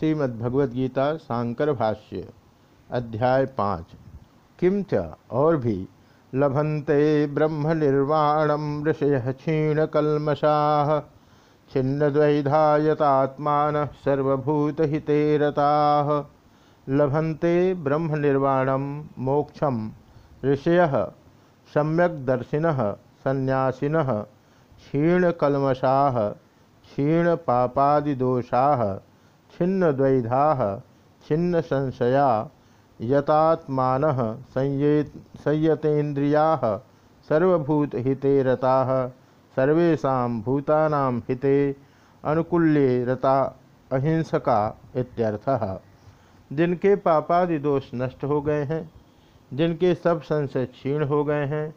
श्रीमद्भगवद्गीता शांकर भाष्य अध्याय पाँच। किम च और भी? लभंते ब्रह्म निर्वाणम ऋषय क्षीण क्षीणकलमशा छिन्नद्वैधायतात्मान सर्वभूतहिते रता लभंते ब्रह्म निर्वाणम मोक्षम ऋषय सम्यक्दर्शिन सन्यासीन क्षीणकलमशा क्षीण पापादिदोषा छिन्न द्वैधा छिन्न संशया यतात्मान संयतेन्द्रिया सर्वभूतहिते रता सर्वेशा भूतानां हिते अनुकूल्ये रता अहिंसका इत्यर्थः। जिनके पापादि दोष नष्ट हो गए हैं, जिनके सब संशय क्षीण हो गए हैं,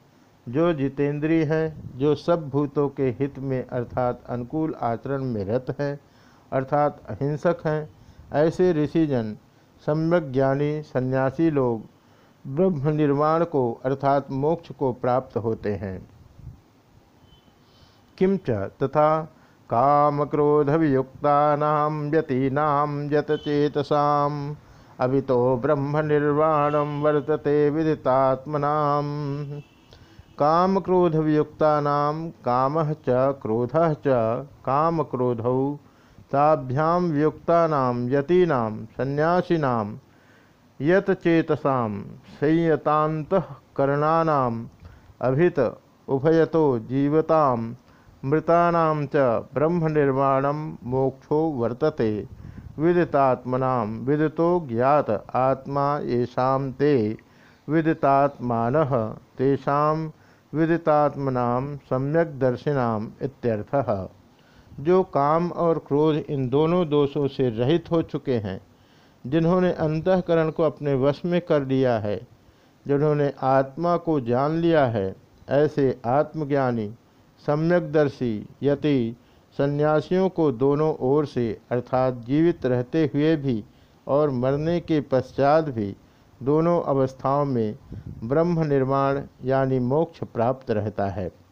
जो जितेंद्रिय हैं, जो सब भूतों के हित में अर्थात अनुकूल आचरण में रत हैं अर्थात अहिंसक हैं, ऐसे ऋषिजन, सम्यक ज्ञानी, सन्यासी लोग, ब्रह्म निर्वाण को अर्थात मोक्ष को प्राप्त होते हैं। किंच तथा काम क्रोध वियुक्ता व्यतीना यतचेतसा अभितो ब्रह्म निर्वाण वर्तते विदितात्मना। काम क्रोध वियुक्ता काम च क्रोध च काम क्रोधौ ताभ्याम युक्तानाम यतीनां, सन्यासीनां, यतचेतसा संयतांतकरणानाम अभित उभयतो जीवतां, मृतानां च ब्रह्मनिर्वाणं मोक्षो वर्तते। विदितात्मनां विदितो ज्ञात आत्मा येषां ते। विदितात्मानः तेषां विदितात्मनां सम्यक्दर्शिनाम् इत्यर्थः। जो काम और क्रोध इन दोनों दोषों से रहित हो चुके हैं, जिन्होंने अंतकरण को अपने वश में कर लिया है, जिन्होंने आत्मा को जान लिया है, ऐसे आत्मज्ञानी, सम्यकदर्शी, यति सन्यासियों को दोनों ओर से अर्थात जीवित रहते हुए भी और मरने के पश्चात भी दोनों अवस्थाओं में ब्रह्म निर्माण यानी मोक्ष प्राप्त रहता है।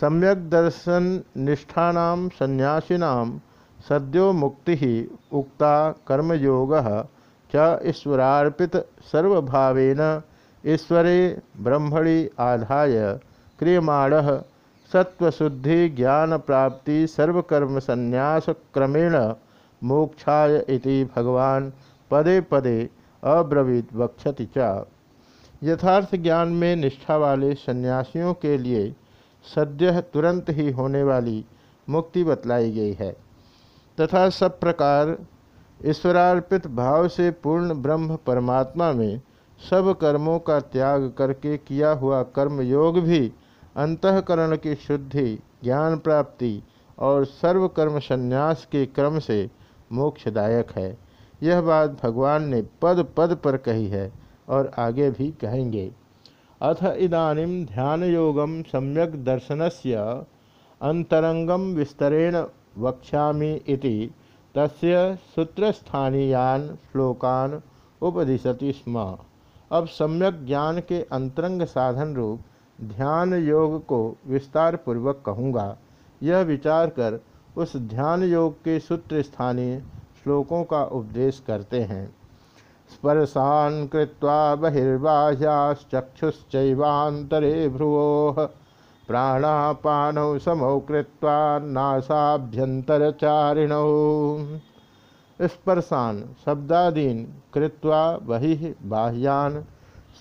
सम्यक दर्शन निष्ठानाम संन्यासीनाम सद्यो मुक्ति उक्ता कर्मयोग च ईश्वरे ब्रह्मणि आधाय क्रियमाण सत्वशुद्धि ज्ञान प्राप्ति सर्वकर्म संन्यास क्रमेण मोक्षाय इति भगवान पदे पदे अब्रवीत वक्षति च। यथार्थ ज्ञान में निष्ठा वाले सन्यासियों के लिए सद्य तुरंत ही होने वाली मुक्ति बतलाई गई है। तथा सब प्रकार ईश्वरार्पित भाव से पूर्ण ब्रह्म परमात्मा में सब कर्मों का त्याग करके किया हुआ कर्म योग भी अंतकरण की शुद्धि, ज्ञान प्राप्ति और सर्व कर्म संन्यास के क्रम से मोक्षदायक है। यह बात भगवान ने पद पद पर कही है और आगे भी कहेंगे। अथ इदानीं ध्यानयोगं सम्यक् दर्शनस्य अंतरंगम विस्तरेण वक्ष्यामि इति तस्य सूत्रस्थानीयान श्लोकान उपदिशति स्म। अब सम्यक ज्ञान के अंतरंग साधन रूप ध्यान योग को विस्तार पूर्वक कहूँगा। यह विचार कर उस ध्यान योग के सूत्र स्थानीय श्लोकों का उपदेश करते हैं। स्पर्शान् कृत्वा बहिर्बाह्याश्चक्षुश्चैवान्तरे भ्रुवोः प्राणापानौ समौ कृत्वा नासाभ्यन्तरचारिणौ। स्पर्शान् शब्दादीन् कृत्वा बहिः बाह्यान्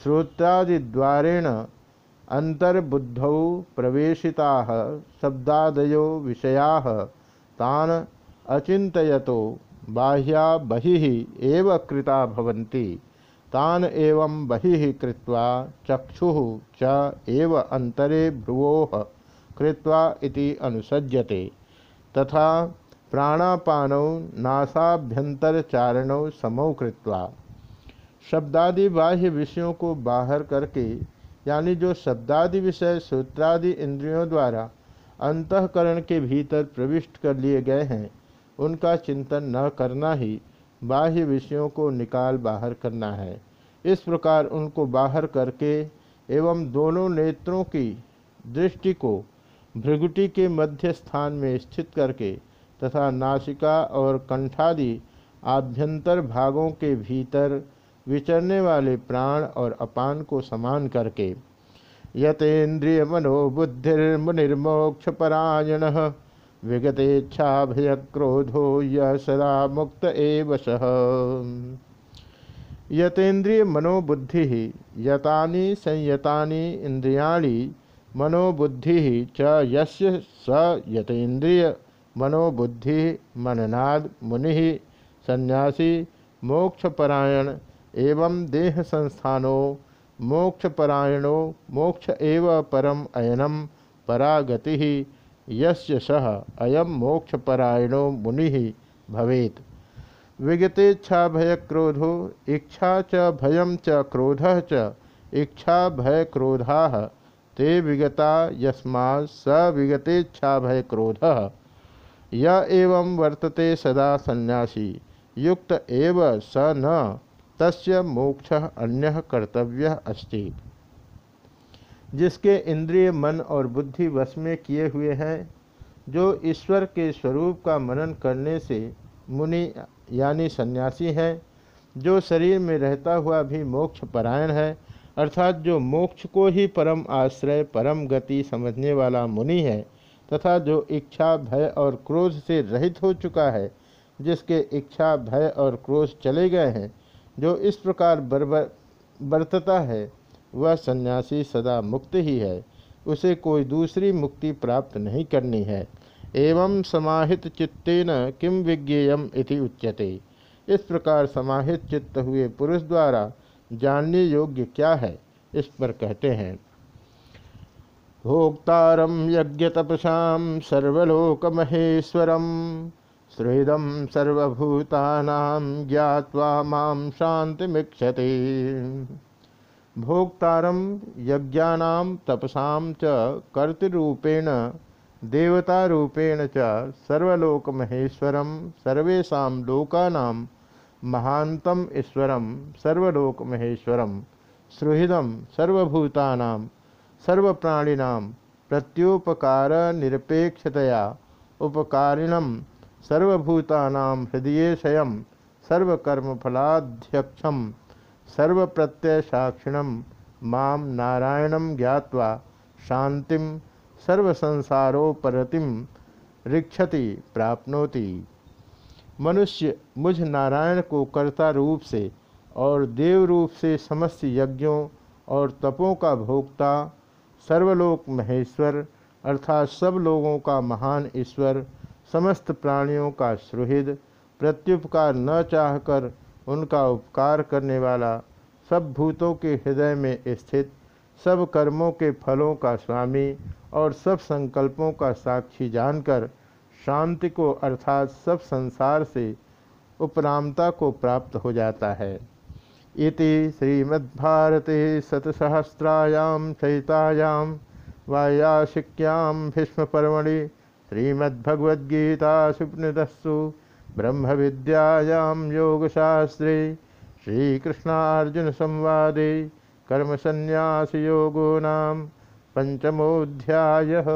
श्रोत्रादिद्वारेण अंतर्बुद्धौ प्रवेशिताः शब्दादयो विषयाः तान् अचिन्तयतो बाह्या बहि एव कृता तान एवं बहि कृत्वा चक्षु च एव अंतरे भ्रुवो कृत्वा इति अनुसज्यते। तथा प्राणापानौ नासाभ्यंतरचारणौ समौ कृत्वा। शब्दादि बाह्य विषयों को बाहर करके, यानी जो शब्दादि विषय सूत्रादि इंद्रियों द्वारा अंतकरण के भीतर प्रविष्ट कर लिए गए हैं उनका चिंतन न करना ही बाह्य विषयों को निकाल बाहर करना है। इस प्रकार उनको बाहर करके एवं दोनों नेत्रों की दृष्टि को भृगुटी के मध्य स्थान में स्थित करके तथा नासिका और कंठादि आभ्यंतर भागों के भीतर विचरने वाले प्राण और अपान को समान करके। यतेन्द्रिय मनोबुद्धिर्मुनिर्मोक्ष परायण विगतेच्छा भय क्रोधो यह सदा मुक्त एव सह यतेन्द्रिय मनोबुद्धि यतानि संयतानि इंद्रियाणि मनोबुद्धि च यस्य स यतेन्द्रिय मनोबुद्धि मननाद मुनि सन्यासी मोक्षपरायण एवं देह संस्थानो मोक्षपरायणो, मोक्ष एव परम अयनम परागति यस्य सह अयम मोक्षपरायणो मुनि भवेत। विगतेच्छा भय क्रोधो इच्छा च भयम च क्रोध च, इच्छा भय क्रोधा ते विगता यस्मा स विगतेच्छा भय क्रोध य एवं वर्तते सदा सन्यासी युक्त एव स न, तस्य मोक्ष अन्य कर्तव्य अस्ति। जिसके इंद्रिय, मन और बुद्धि वश में किए हुए हैं, जो ईश्वर के स्वरूप का मनन करने से मुनि यानी सन्यासी है, जो शरीर में रहता हुआ भी मोक्ष परायण है, अर्थात जो मोक्ष को ही परम आश्रय, परम गति समझने वाला मुनि है, तथा जो इच्छा, भय और क्रोध से रहित हो चुका है, जिसके इच्छा, भय और क्रोध चले गए हैं, जो इस प्रकार बरबर बरतता है वह सन्यासी सदा मुक्त ही है। उसे कोई दूसरी मुक्ति प्राप्त नहीं करनी है। एवं समाहित चित्तेन किम विज्ञेयम इति उच्यते। इस प्रकार समाहित चित्त हुए पुरुष द्वारा जानने योग्य क्या है, इस पर कहते हैं। भोक्तारम यज्ञ तपसा सर्वलोक महेश्वरम सुहृदम सर्वभूतानां ज्ञावा माँ शांतिमीक्षते भोक्तारम यज्ञानां तपसां च कर्तृरूपेण, देवतारूपेण च सर्वलोकमहेश्वरं, सर्वेषां लोकानां महान्तम ईश्वरं, सर्वलोकमहेश्वरं सुहृदं सर्वभूतानां, सर्वप्राणिनां प्रत्युपकार निरपेक्षतया उपकारिणं सर्वभूतानां हृदयेशयं सर्वकर्मफलाध्यक्षं सर्वप्रत्ययसाक्षिणं माँ नारायणं ज्ञात्वा शान्तिं सर्वसंसारोपरतिं रिक्षति प्राप्नोति। मनुष्य मुझ नारायण को कर्ता रूप से और देव रूप से समस्त यज्ञों और तपों का भोक्ता, सर्वलोक महेश्वर अर्थात सब लोगों का महान ईश्वर, समस्त प्राणियों का सुहृद, प्रत्युपकार न चाहकर उनका उपकार करने वाला सब भूतों के हृदय में स्थित, सब कर्मों के फलों का स्वामी और सब संकल्पों का साक्षी जानकर शांति को अर्थात सब संसार से उपरामता को प्राप्त हो जाता है। इति श्रीमद्भारते शतसहस्रायां सहितायां वायाशिक्यां भीष्मपर्वणि श्रीमद्भगवद्गीतासुपनिधस्सु ब्रह्म विद्यायां योगशास्त्रे संन्यास योगो नाम पंचमोऽध्यायः